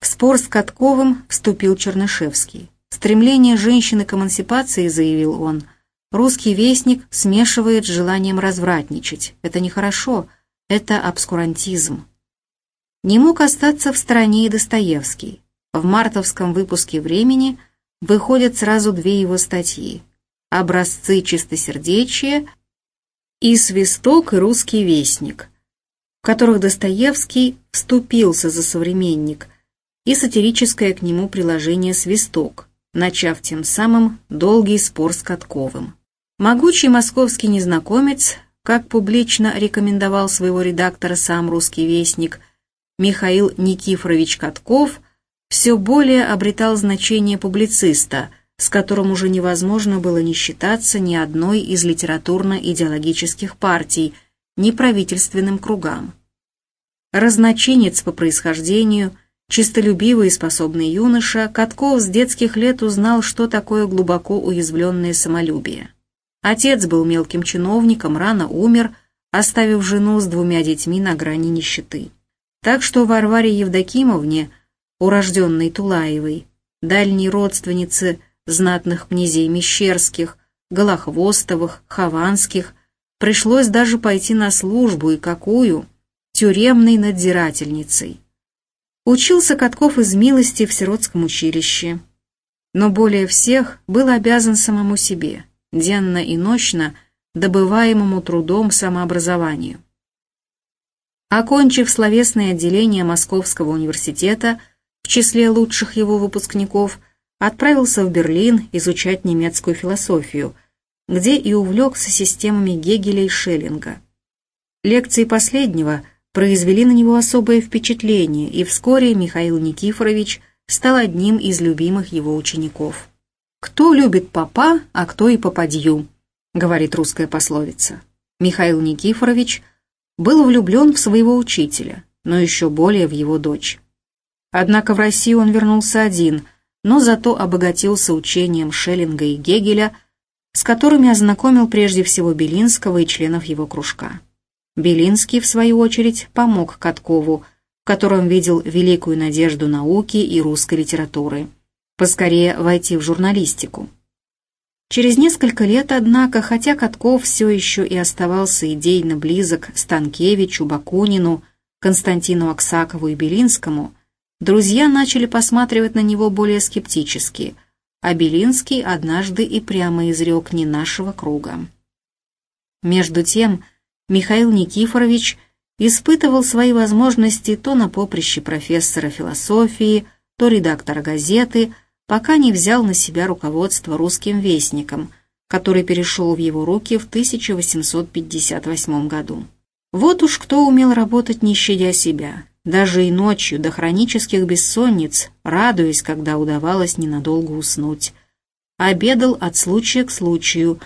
В спор с Катковым вступил Чернышевский. Стремление женщины к эмансипации, заявил он, русский вестник смешивает с желанием развратничать. Это нехорошо, это обскурантизм. Не мог остаться в стороне и Достоевский. В мартовском выпуске «Времени» выходят сразу две его статьи «Образцы чистосердечия» и «Свисток и русский вестник», в которых Достоевский вступился за современник и сатирическое к нему приложение «Свисток», начав тем самым долгий спор с Катковым. Могучий московский незнакомец, как публично рекомендовал своего редактора сам русский вестник, Михаил Никифорович Катков – все более обретал значение публициста, с которым уже невозможно было не считаться ни одной из литературно-идеологических партий, ни правительственным кругам. Разночинец по происхождению, чистолюбивый и способный юноша, Катков с детских лет узнал, что такое глубоко уязвленное самолюбие. Отец был мелким чиновником, рано умер, оставив жену с двумя детьми на грани нищеты. Так что Варваре Евдокимовне – урожденной Тулаевой, дальней родственницы знатных князей Мещерских, Голохвостовых, Хованских, пришлось даже пойти на службу, и какую? Тюремной надзирательницей. Учился Катков из милости в сиротском училище, но более всех был обязан самому себе, денно и ночно добываемому трудом самообразованию. Окончив словесное отделение Московского университета, в числе лучших его выпускников, отправился в Берлин изучать немецкую философию, где и увлекся системами Гегеля и Шеллинга. Лекции последнего произвели на него особое впечатление, и вскоре Михаил Никифорович стал одним из любимых его учеников. «Кто любит папа, а кто и попадью», — говорит русская пословица. Михаил Никифорович был влюблен в своего учителя, но еще более в его дочь. Однако в Россию он вернулся один, но зато обогатился учением Шеллинга и Гегеля, с которыми ознакомил прежде всего Белинского и членов его кружка. Белинский, в свою очередь, помог Каткову, в котором видел великую надежду науки и русской литературы, поскорее войти в журналистику. Через несколько лет, однако, хотя Катков все еще и оставался идейно близок Станкевичу, Бакунину, Константину Аксакову и Белинскому, Друзья начали посматривать на него более скептически, а Белинский однажды и прямо изрек не нашего круга. Между тем, Михаил Никифорович испытывал свои возможности то на поприще профессора философии, то редактора газеты, пока не взял на себя руководство русским вестником, который перешел в его руки в 1858 году. Вот уж кто умел работать не щадя себя, даже и ночью до хронических бессонниц, радуясь, когда удавалось ненадолго уснуть. Обедал от случая к случаю.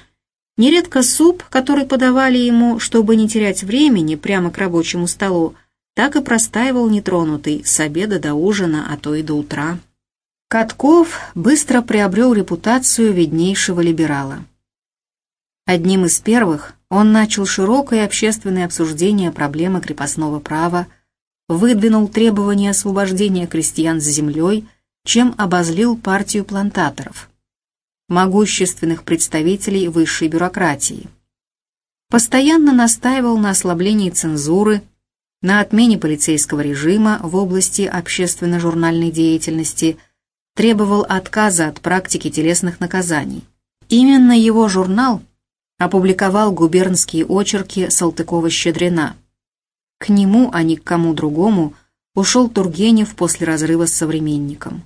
Нередко суп, который подавали ему, чтобы не терять времени прямо к рабочему столу, так и простаивал нетронутый с обеда до ужина, а то и до утра. Катков быстро приобрел репутацию виднейшего либерала. Одним из первых он начал широкое общественное обсуждение проблемы крепостного права, выдвинул требование освобождения крестьян с землей, чем обозлил партию плантаторов, могущественных представителей высшей бюрократии. Постоянно настаивал на ослаблении цензуры, на отмене полицейского режима в области общественно-журнальной деятельности, требовал отказа от практики телесных наказаний. Именно его журнал опубликовал губернские очерки Салтыкова-Щедрина – к нему, а не к кому другому, ушел Тургенев после разрыва с современником.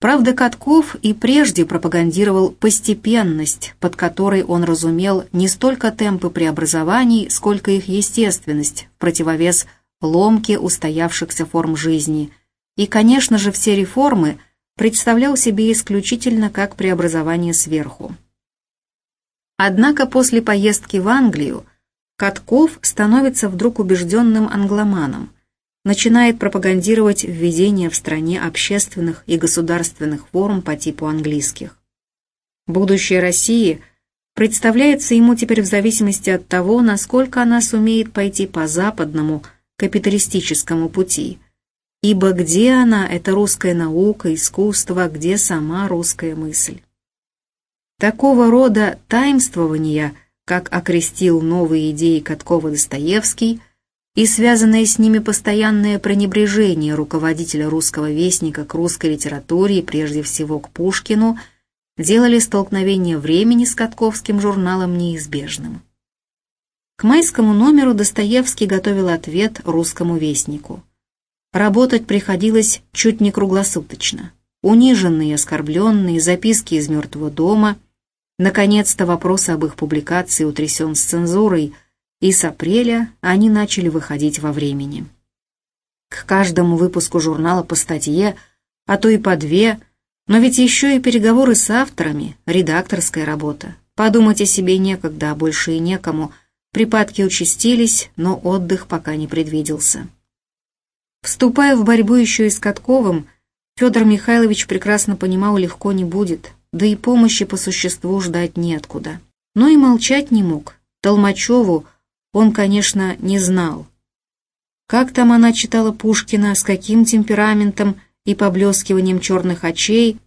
Правда, Катков и прежде пропагандировал постепенность, под которой он разумел не столько темпы преобразований, сколько их естественность, в противовес ломке устоявшихся форм жизни. И, конечно же, все реформы представлял себе исключительно как преобразование сверху. Однако после поездки в Англию Катков становится вдруг убежденным англоманом, начинает пропагандировать введение в стране общественных и государственных форм по типу английских. Будущее России представляется ему теперь в зависимости от того, насколько она сумеет пойти по западному капиталистическому пути. Ибо где она, это русская наука, искусство, где сама русская мысль? Такого рода таимствования, как окрестил новые идеи Каткова-Достоевский, и связанное с ними постоянное пренебрежение руководителя русского вестника к русской литературе и прежде всего к Пушкину – делали столкновение времени с Катковским журналом неизбежным. К майскому номеру Достоевский готовил ответ русскому вестнику. Работать приходилось чуть не круглосуточно. Униженные, оскорбленные, записки из мертвого дома. Наконец-то вопрос об их публикации утрясен с цензурой, и с апреля они начали выходить во времени. К каждому выпуску журнала по статье, а то и по две – но ведь еще и переговоры с авторами, редакторская работа. Подумать о себе некогда, а больше и некому. Припадки участились, но отдых пока не предвиделся. Вступая в борьбу еще и с Катковым, Федор Михайлович прекрасно понимал, легко не будет, да и помощи по существу ждать неоткуда. Но и молчать не мог. Толмачеву он, конечно, не знал. Как там она читала Пушкина, с каким темпераментом – и поблескиванием черных очей,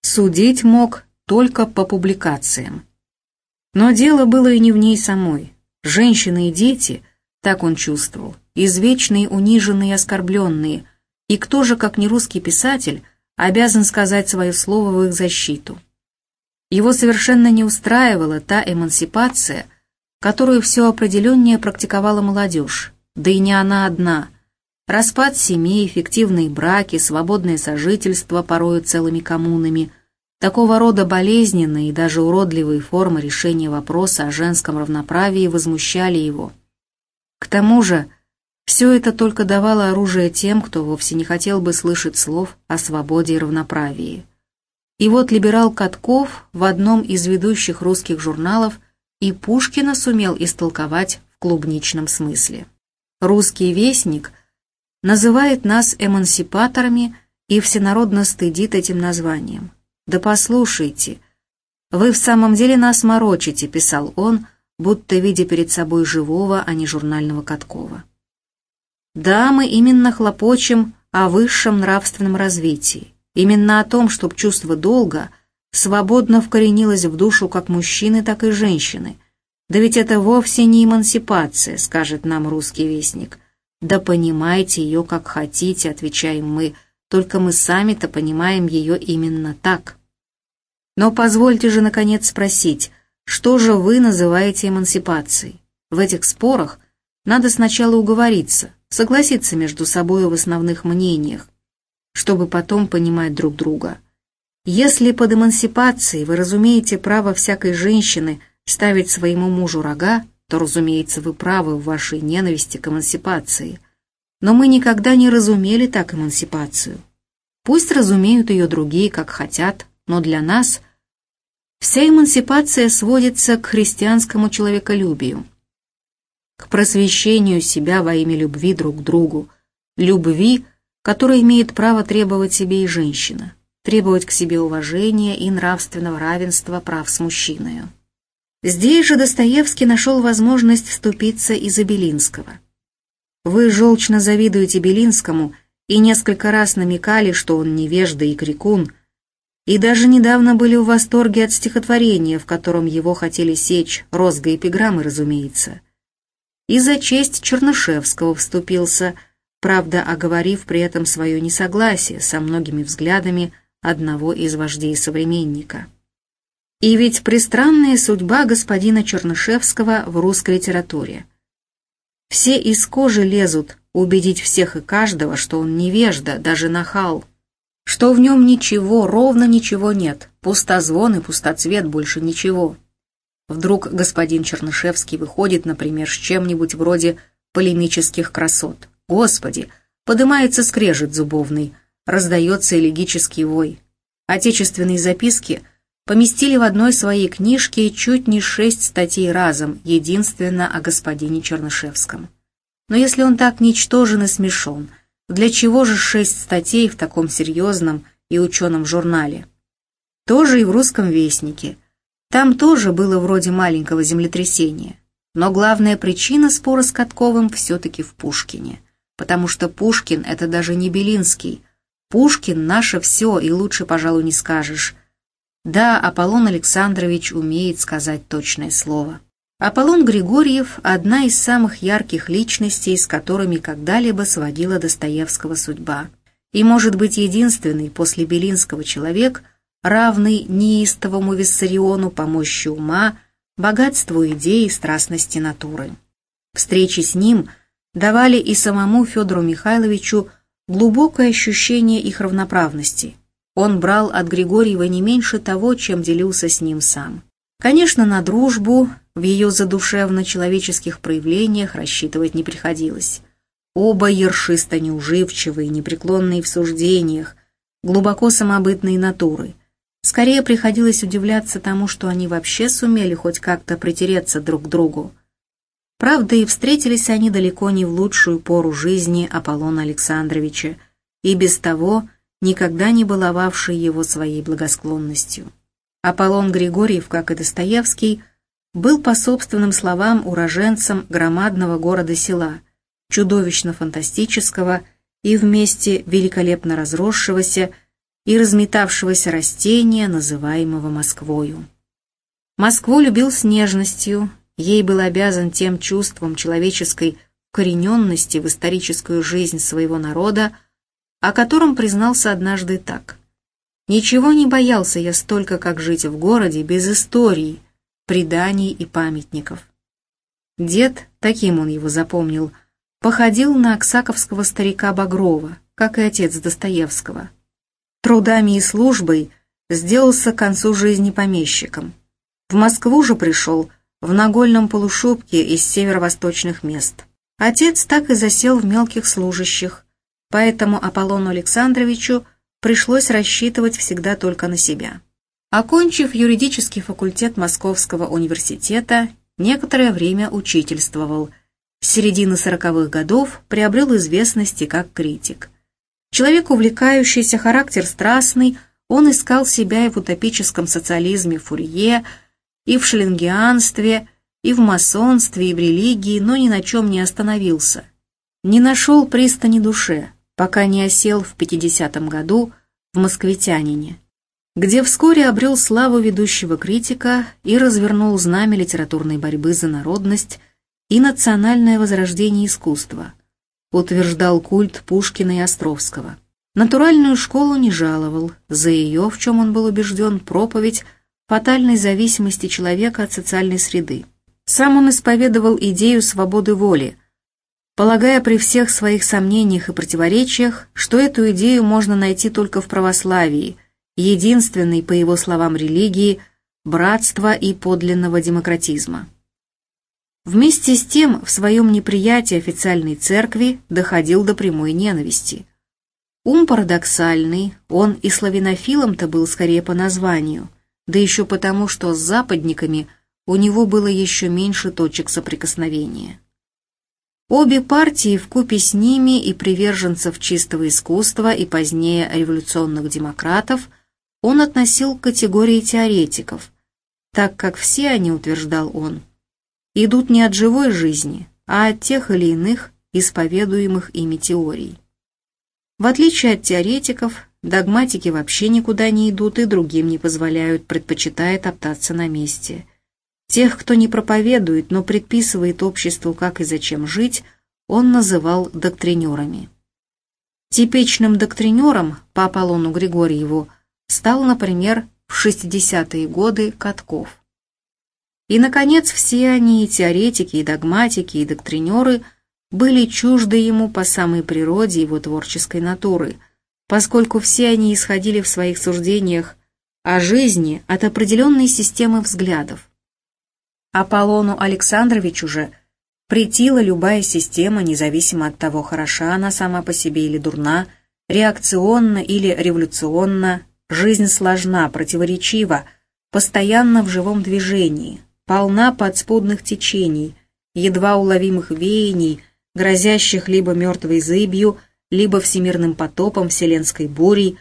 судить мог только по публикациям. Но дело было и не в ней самой. Женщины и дети, так он чувствовал, извечные, униженные оскорбленные, и кто же, как не русский писатель, обязан сказать свое слово в их защиту. Его совершенно не устраивала та эмансипация, которую все определеннее практиковала молодежь, да и не она одна – Распад семей, фиктивные браки, свободное сожительство порою целыми коммунами, такого рода болезненные и даже уродливые формы решения вопроса о женском равноправии возмущали его. К тому же, все это только давало оружие тем, кто вовсе не хотел бы слышать слов о свободе и равноправии. И вот либерал Катков в одном из ведущих русских журналов и Пушкина сумел истолковать в клубничном смысле. «Русский вестник» — называет нас эмансипаторами и всенародно стыдит этим названием. «Да послушайте, вы в самом деле нас морочите», — писал он, будто видя перед собой живого, а не журнального Каткова. «Да, мы именно хлопочем о высшем нравственном развитии, именно о том, чтобы чувство долга свободно вкоренилось в душу как мужчины, так и женщины. Да ведь это вовсе не эмансипация, скажет нам русский вестник, «Да понимайте ее как хотите», — отвечаем мы, «только мы сами-то понимаем ее именно так». Но позвольте же, наконец, спросить, что же вы называете эмансипацией? В этих спорах надо сначала уговориться, согласиться между собой в основных мнениях, чтобы потом понимать друг друга. Если под эмансипацией вы разумеете право всякой женщины ставить своему мужу рога, то, разумеется, вы правы в вашей ненависти к эмансипации. Но мы никогда не разумели так эмансипацию. Пусть разумеют ее другие, как хотят, но для нас вся эмансипация сводится к христианскому человеколюбию, к просвещению себя во имя любви друг к другу, любви, которая имеет право требовать себе и женщина, требовать к себе уважения и нравственного равенства прав с мужчиной. Здесь же Достоевский нашел возможность вступиться и за Белинского. Вы желчно завидуете Белинскому и несколько раз намекали, что он невежда и крикун, и даже недавно были в восторге от стихотворения, в котором его хотели сечь, розга эпиграммы, разумеется. И за честь Чернышевского вступился, правда, оговорив при этом свое несогласие со многими взглядами одного из вождей современника. И ведь пристранная судьба господина Чернышевского в русской литературе. Все из кожи лезут убедить всех и каждого, что он невежда, даже нахал, что в нем ничего, ровно ничего нет, пустозвон и пустоцвет, больше ничего. Вдруг господин Чернышевский выходит, например, с чем-нибудь вроде полемических красот. Господи, подымается скрежет зубовный, раздается элегический вой. Отечественные записки — поместили в одной своей книжке чуть не шесть статей разом, единственно о господине Чернышевском. Но если он так ничтожен и смешон, для чего же шесть статей в таком серьезном и ученом журнале? Тоже и в «Русском вестнике». Там тоже было вроде маленького землетрясения. Но главная причина спора с Катковым все-таки в Пушкине. Потому что Пушкин — это даже не Белинский. Пушкин — наше все, и лучше, пожалуй, не скажешь. Да, Аполлон Александрович умеет сказать точное слово. Аполлон Григорьев – одна из самых ярких личностей, с которыми когда-либо сводила Достоевского судьба. И может быть единственный после Белинского человек, равный неистовому Виссариону по мощи ума, богатству идей и страстности натуры. Встречи с ним давали и самому Федору Михайловичу глубокое ощущение их равноправности. Он брал от Григорьева не меньше того, чем делился с ним сам. Конечно, на дружбу в ее задушевно-человеческих проявлениях рассчитывать не приходилось. Оба ершисто неуживчивые, непреклонные в суждениях, глубоко самобытные натуры. Скорее приходилось удивляться тому, что они вообще сумели хоть как-то притереться друг к другу. Правда, и встретились они далеко не в лучшую пору жизни Аполлона Александровича, и без того никогда не баловавший его своей благосклонностью. Аполлон Григорьев, как и Достоевский, был, по собственным словам, уроженцем громадного города-села, чудовищно-фантастического и вместе великолепно разросшегося и разметавшегося растения, называемого Москвою. Москву любил с нежностью, ей был обязан тем чувством человеческой корененности в историческую жизнь своего народа, о котором признался однажды так. Ничего не боялся я столько, как жить в городе без истории, преданий и памятников. Дед, таким он его запомнил, походил на аксаковского старика Багрова, как и отец Достоевского. Трудами и службой сделался к концу жизни помещиком. В Москву же пришел в нагольном полушубке из северо-восточных мест. Отец так и засел в мелких служащих, поэтому Аполлону Александровичу пришлось рассчитывать всегда только на себя. Окончив юридический факультет Московского университета, некоторое время учительствовал. С середины сороковых годов приобрел известности как критик. Человек, увлекающийся, характер страстный, он искал себя и в утопическом социализме Фурье, и в шеллингианстве, и в масонстве, и в религии, но ни на чем не остановился. Не нашел пристани душе, пока не осел в 50-м году в «Москвитянине», где вскоре обрел славу ведущего критика и развернул знамя литературной борьбы за народность и национальное возрождение искусства, утверждал культ Пушкина и Островского. Натуральную школу не жаловал, за ее, в чем он был убежден, проповедь фатальной зависимости человека от социальной среды. Сам он исповедовал идею свободы воли, полагая при всех своих сомнениях и противоречиях, что эту идею можно найти только в православии, единственной, по его словам, религии, братства и подлинного демократизма. Вместе с тем, в своем неприятии официальной церкви доходил до прямой ненависти. Ум парадоксальный, он и славянофилом-то был скорее по названию, да еще потому, что с западниками у него было еще меньше точек соприкосновения. Обе партии вкупе с ними и приверженцев чистого искусства и позднее революционных демократов он относил к категории теоретиков, так как все они, утверждал он, идут не от живой жизни, а от тех или иных исповедуемых ими теорий. В отличие от теоретиков, догматики вообще никуда не идут и другим не позволяют, предпочитая топтаться на месте – Тех, кто не проповедует, но предписывает обществу, как и зачем жить, он называл доктринерами. Типичным доктринером по Аполлону Григорьеву стал, например, в 60-е годы Катков. И, наконец, все они, и теоретики, и догматики, и доктринеры, были чужды ему по самой природе его творческой натуры, поскольку все они исходили в своих суждениях о жизни от определенной системы взглядов, Аполлону Александровичу же претила любая система, независимо от того, хороша она сама по себе или дурна, реакционна или революционна, жизнь сложна, противоречива, постоянно в живом движении, полна подспудных течений, едва уловимых веяний, грозящих либо мертвой зыбью, либо всемирным потопом, вселенской бурей,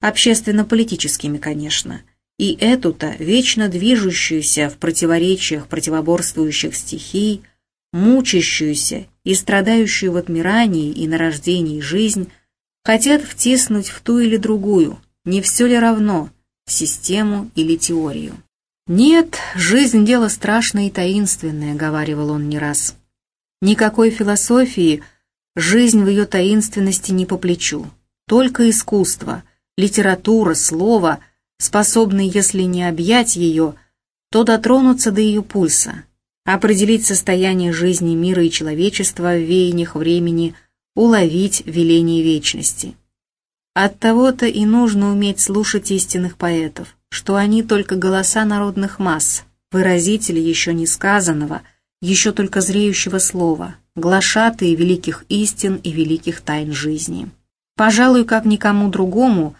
общественно-политическими, конечно, И эту-то, вечно движущуюся в противоречиях противоборствующих стихий, мучащуюся и страдающую в отмирании и на рождении жизнь, хотят втиснуть в ту или другую, не все ли равно, систему или теорию. «Нет, жизнь — дело страшное и таинственное», — говаривал он не раз. «Никакой философии жизнь в ее таинственности не по плечу. Только искусство, литература, слово, способны, если не объять ее, то дотронуться до ее пульса, определить состояние жизни мира и человечества в веяниях времени, уловить веление вечности. От того-то и нужно уметь слушать истинных поэтов, что они только голоса народных масс, выразители еще не сказанного, еще только зреющего слова, глашатые великих истин и великих тайн жизни. Пожалуй, как никому другому,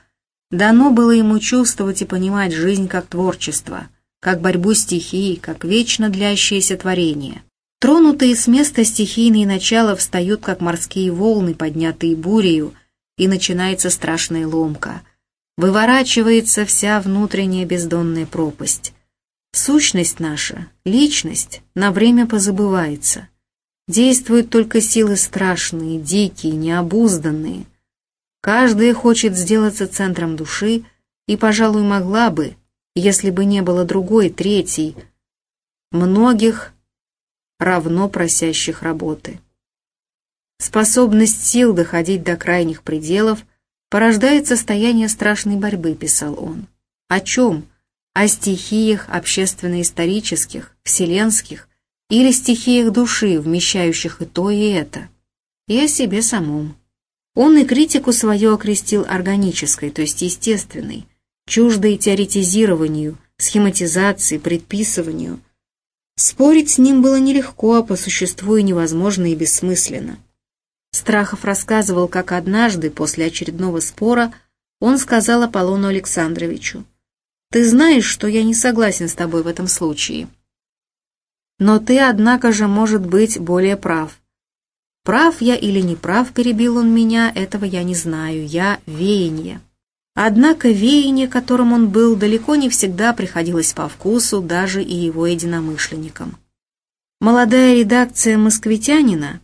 дано было ему чувствовать и понимать жизнь как творчество – как борьбу стихий, как вечно длящееся творение. Тронутые с места стихийные начала встают, как морские волны, поднятые бурею, и начинается страшная ломка. Выворачивается вся внутренняя бездонная пропасть. Сущность наша, личность, на время позабывается. Действуют только силы страшные, дикие, необузданные. Каждая хочет сделаться центром души и, пожалуй, могла бы, если бы не было другой, третьей, многих равно просящих работы. Способность сил доходить до крайних пределов порождает состояние страшной борьбы, писал он. О чем? О стихиях общественно-исторических, вселенских или стихиях души, вмещающих и то, и это. И о себе самом. Он и критику свою окрестил органической, то есть естественной, чуждой теоретизированию, схематизации, предписыванию. Спорить с ним было нелегко, а по существу и невозможно и бессмысленно. Страхов рассказывал, как однажды, после очередного спора, он сказал Аполлону Александровичу, «Ты знаешь, что я не согласен с тобой в этом случае. Но ты, однако же, может быть, более прав. Прав я или не прав, перебил он меня, этого я не знаю, я веяние. Однако веяние, которым он был, далеко не всегда приходилось по вкусу даже и его единомышленникам. Молодая редакция «Москвитянина»,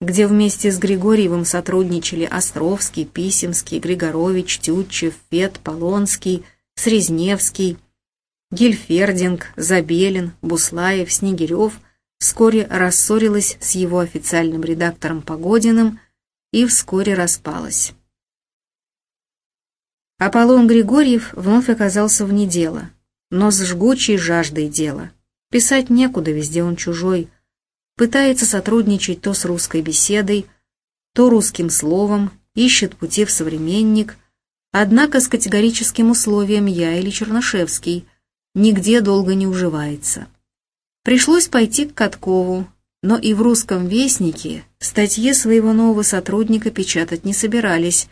где вместе с Григорьевым сотрудничали Островский, Писемский, Григорович, Тютчев, Фет, Полонский, Срезневский, Гильфердинг, Забелин, Буслаев, Снегирев, вскоре рассорилась с его официальным редактором Погодиным и вскоре распалась. Аполлон Григорьев вновь оказался вне дела, но с жгучей жаждой дела. Писать некуда, везде он чужой. Пытается сотрудничать то с русской беседой, то русским словом, ищет пути в современник, однако с категорическим условием «я» или Чернышевский нигде долго не уживается. Пришлось пойти к Каткову, но и в русском вестнике статьи своего нового сотрудника печатать не собирались,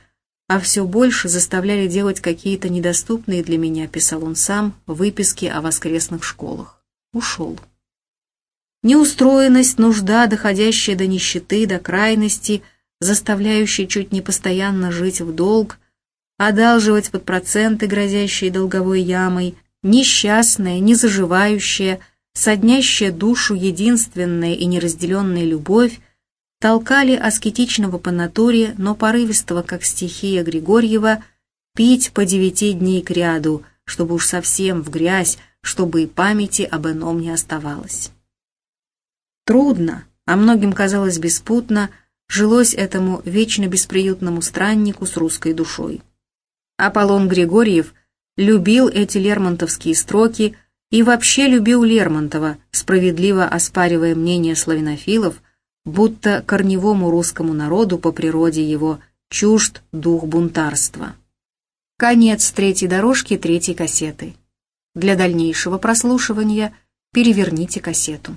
а все больше заставляли делать какие-то недоступные для меня, писал он сам, выписки о воскресных школах. Ушел. Неустроенность, нужда, доходящая до нищеты, до крайности, заставляющая чуть не постоянно жить в долг, одалживать под проценты, грозящие долговой ямой, несчастная, незаживающая, соднящая душу единственная и неразделенная любовь, толкали аскетичного по но порывистого, как стихия Григорьева, пить по девяти дней к ряду, чтобы уж совсем в грязь, чтобы и памяти об ином не оставалось. Трудно, а многим казалось беспутно, жилось этому вечно бесприютному страннику с русской душой. Аполлон Григорьев любил эти лермонтовские строки и вообще любил Лермонтова, справедливо оспаривая мнение славянофилов, будто корневому русскому народу по природе его чужд дух бунтарства. Конец третьей дорожки третьей кассеты. Для дальнейшего прослушивания переверните кассету.